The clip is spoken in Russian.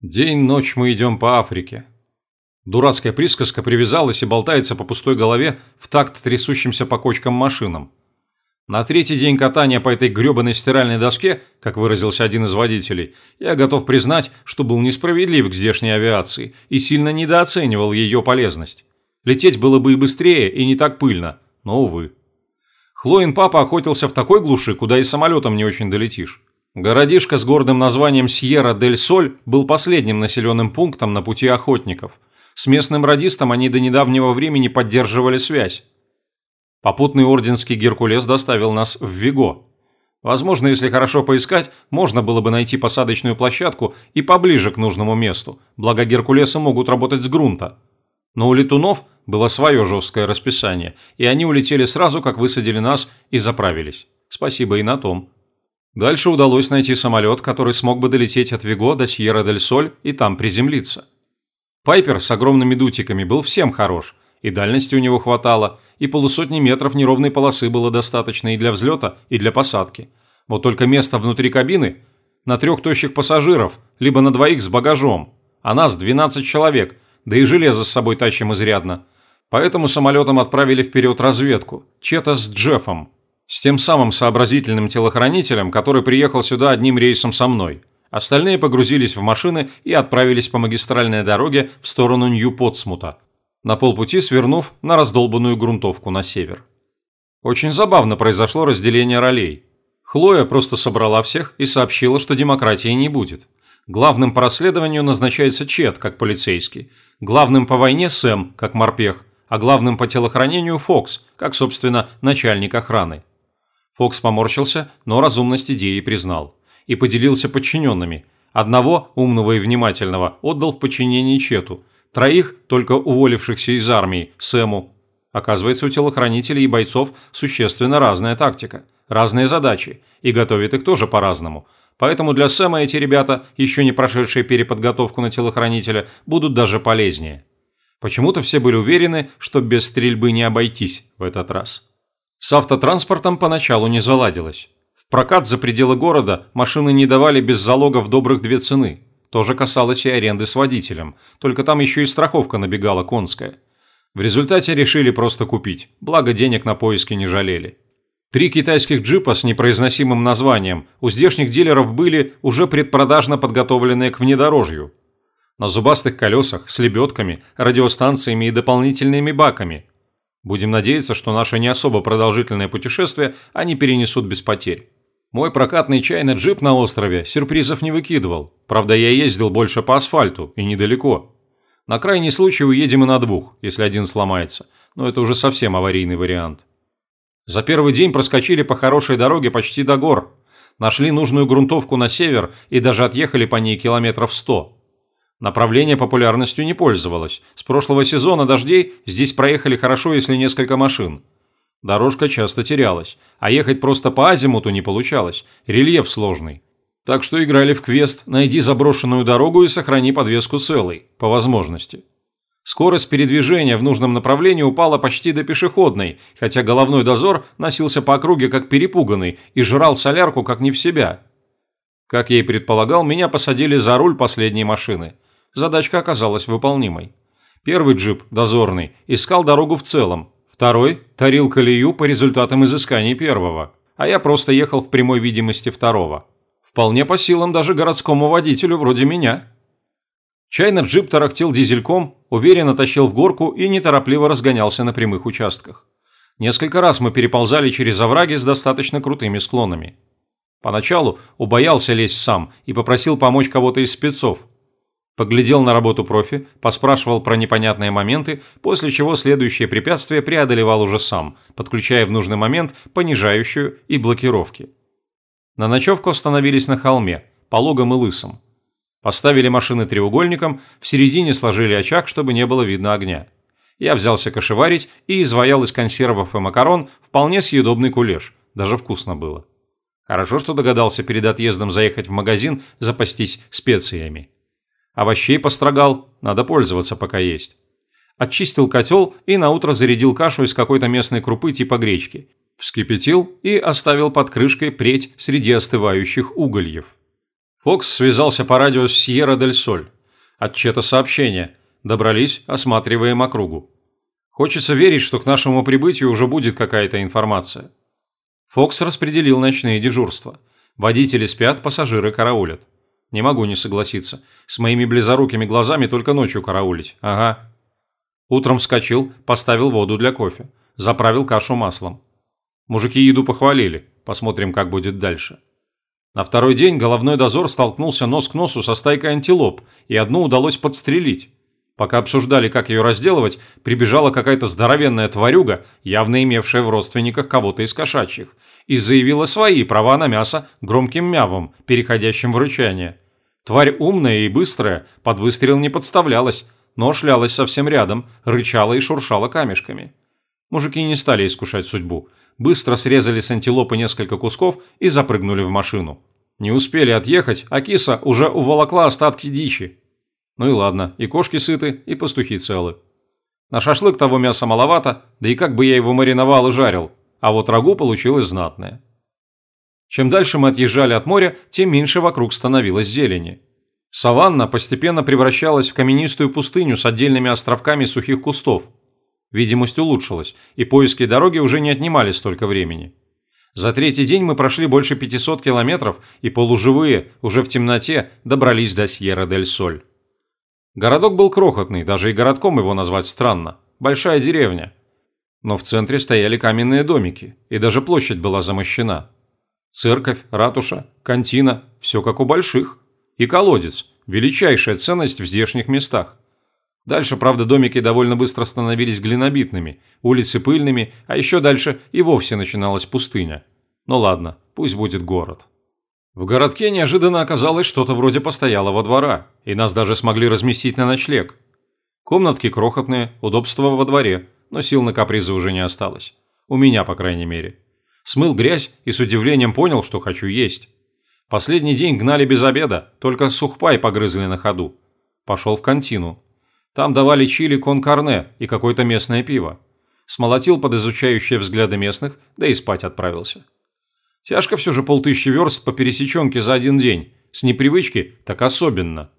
День-ночь мы идем по Африке. Дурацкая присказка привязалась и болтается по пустой голове в такт трясущимся по кочкам машинам. На третий день катания по этой грёбаной стиральной доске, как выразился один из водителей, я готов признать, что был несправедлив к здешней авиации и сильно недооценивал ее полезность. Лететь было бы и быстрее, и не так пыльно, но, увы. Хлоин папа охотился в такой глуши, куда и самолетом не очень долетишь. Городишко с гордым названием Сьерра-дель-Соль был последним населенным пунктом на пути охотников. С местным радистом они до недавнего времени поддерживали связь. Попутный орденский Геркулес доставил нас в Виго. Возможно, если хорошо поискать, можно было бы найти посадочную площадку и поближе к нужному месту, благо Геркулесы могут работать с грунта. Но у летунов было свое жесткое расписание, и они улетели сразу, как высадили нас и заправились. Спасибо и на том. Дальше удалось найти самолет, который смог бы долететь от Виго до Сьерра-дель-Соль и там приземлиться. Пайпер с огромными дутиками был всем хорош, и дальности у него хватало, и полусотни метров неровной полосы было достаточно и для взлета, и для посадки. Вот только место внутри кабины на трех тощих пассажиров, либо на двоих с багажом, а нас 12 человек, да и железо с собой тащим изрядно. Поэтому самолетом отправили вперед разведку, Чета с Джеффом, с тем самым сообразительным телохранителем, который приехал сюда одним рейсом со мной. Остальные погрузились в машины и отправились по магистральной дороге в сторону Нью-Потсмута, на полпути свернув на раздолбанную грунтовку на север. Очень забавно произошло разделение ролей. Хлоя просто собрала всех и сообщила, что демократии не будет. Главным по расследованию назначается Чет, как полицейский. Главным по войне Сэм, как морпех. А главным по телохранению Фокс, как, собственно, начальник охраны. Фокс поморщился, но разумность идеи признал. И поделился подчиненными. Одного, умного и внимательного, отдал в подчинение Чету. Троих, только уволившихся из армии, Сэму. Оказывается, у телохранителей и бойцов существенно разная тактика, разные задачи, и готовят их тоже по-разному. Поэтому для Сэма эти ребята, еще не прошедшие переподготовку на телохранителя, будут даже полезнее. Почему-то все были уверены, что без стрельбы не обойтись в этот раз. С автотранспортом поначалу не заладилось. В прокат за пределы города машины не давали без залогов добрых две цены. То же касалось и аренды с водителем, только там еще и страховка набегала конская. В результате решили просто купить, благо денег на поиски не жалели. Три китайских джипа с непроизносимым названием у здешних дилеров были уже предпродажно подготовленные к внедорожью. На зубастых колесах, с лебедками, радиостанциями и дополнительными баками – Будем надеяться, что наше не особо продолжительное путешествие они перенесут без потерь. Мой прокатный чайный джип на острове сюрпризов не выкидывал. Правда, я ездил больше по асфальту и недалеко. На крайний случай уедем и на двух, если один сломается. Но это уже совсем аварийный вариант. За первый день проскочили по хорошей дороге почти до гор. Нашли нужную грунтовку на север и даже отъехали по ней километров сто. Направление популярностью не пользовалось. С прошлого сезона дождей здесь проехали хорошо, если несколько машин. Дорожка часто терялась, а ехать просто по азимуту не получалось, рельеф сложный. Так что играли в квест «Найди заброшенную дорогу и сохрани подвеску целой», по возможности. Скорость передвижения в нужном направлении упала почти до пешеходной, хотя головной дозор носился по округе как перепуганный и жрал солярку как не в себя. Как я и предполагал, меня посадили за руль последней машины – Задачка оказалась выполнимой. Первый джип, дозорный, искал дорогу в целом. Второй – тарил колею по результатам изысканий первого. А я просто ехал в прямой видимости второго. Вполне по силам даже городскому водителю вроде меня. Чайный джип тарахтел дизельком, уверенно тащил в горку и неторопливо разгонялся на прямых участках. Несколько раз мы переползали через овраги с достаточно крутыми склонами. Поначалу убоялся лезть сам и попросил помочь кого-то из спецов, Поглядел на работу профи, поспрашивал про непонятные моменты, после чего следующее препятствие преодолевал уже сам, подключая в нужный момент понижающую и блокировки. На ночевку остановились на холме, пологом и лысом. Поставили машины треугольником, в середине сложили очаг, чтобы не было видно огня. Я взялся кошеварить и изваял из консервов и макарон вполне съедобный кулеш, даже вкусно было. Хорошо, что догадался перед отъездом заехать в магазин запастись специями. Овощей построгал, надо пользоваться, пока есть. Очистил котел и наутро зарядил кашу из какой-то местной крупы типа гречки. Вскипятил и оставил под крышкой преть среди остывающих угольев. Фокс связался по радио с Сьерра-дель-Соль. От чета. Добрались, осматриваем округу. Хочется верить, что к нашему прибытию уже будет какая-то информация. Фокс распределил ночные дежурства. Водители спят, пассажиры караулят. Не могу не согласиться. С моими близорукими глазами только ночью караулить. Ага. Утром вскочил, поставил воду для кофе. Заправил кашу маслом. Мужики еду похвалили. Посмотрим, как будет дальше. На второй день головной дозор столкнулся нос к носу со стайкой антилоп, и одну удалось подстрелить. Пока обсуждали, как ее разделывать, прибежала какая-то здоровенная тварюга, явно имевшая в родственниках кого-то из кошачьих, и заявила свои права на мясо громким мявом, переходящим в рычание. Тварь умная и быстрая, под выстрел не подставлялась, но шлялась совсем рядом, рычала и шуршала камешками. Мужики не стали искушать судьбу быстро срезали с антилопы несколько кусков и запрыгнули в машину. Не успели отъехать, а киса уже уволокла остатки дичи. Ну и ладно, и кошки сыты, и пастухи целы. На шашлык того мяса маловато, да и как бы я его мариновал и жарил, а вот рагу получилось знатное. Чем дальше мы отъезжали от моря, тем меньше вокруг становилось зелени. Саванна постепенно превращалась в каменистую пустыню с отдельными островками сухих кустов, Видимость улучшилась, и поиски дороги уже не отнимали столько времени. За третий день мы прошли больше 500 километров и полуживые, уже в темноте, добрались до Сьерра-дель-Соль. Городок был крохотный, даже и городком его назвать странно. Большая деревня. Но в центре стояли каменные домики, и даже площадь была замощена. Церковь, ратуша, кантина – все как у больших. И колодец – величайшая ценность в здешних местах. Дальше, правда, домики довольно быстро становились глинобитными, улицы пыльными, а еще дальше и вовсе начиналась пустыня. Ну ладно, пусть будет город. В городке неожиданно оказалось что-то вроде постоялого двора, и нас даже смогли разместить на ночлег. Комнатки крохотные, удобства во дворе, но сил на капризы уже не осталось. У меня, по крайней мере. Смыл грязь и с удивлением понял, что хочу есть. Последний день гнали без обеда, только сухпай погрызли на ходу. Пошел в контину, там давали чили кон карне и какое-то местное пиво. Смолотил под изучающие взгляды местных, да и спать отправился. Тяжко все же полтыщи верст по пересеченке за один день. С непривычки так особенно.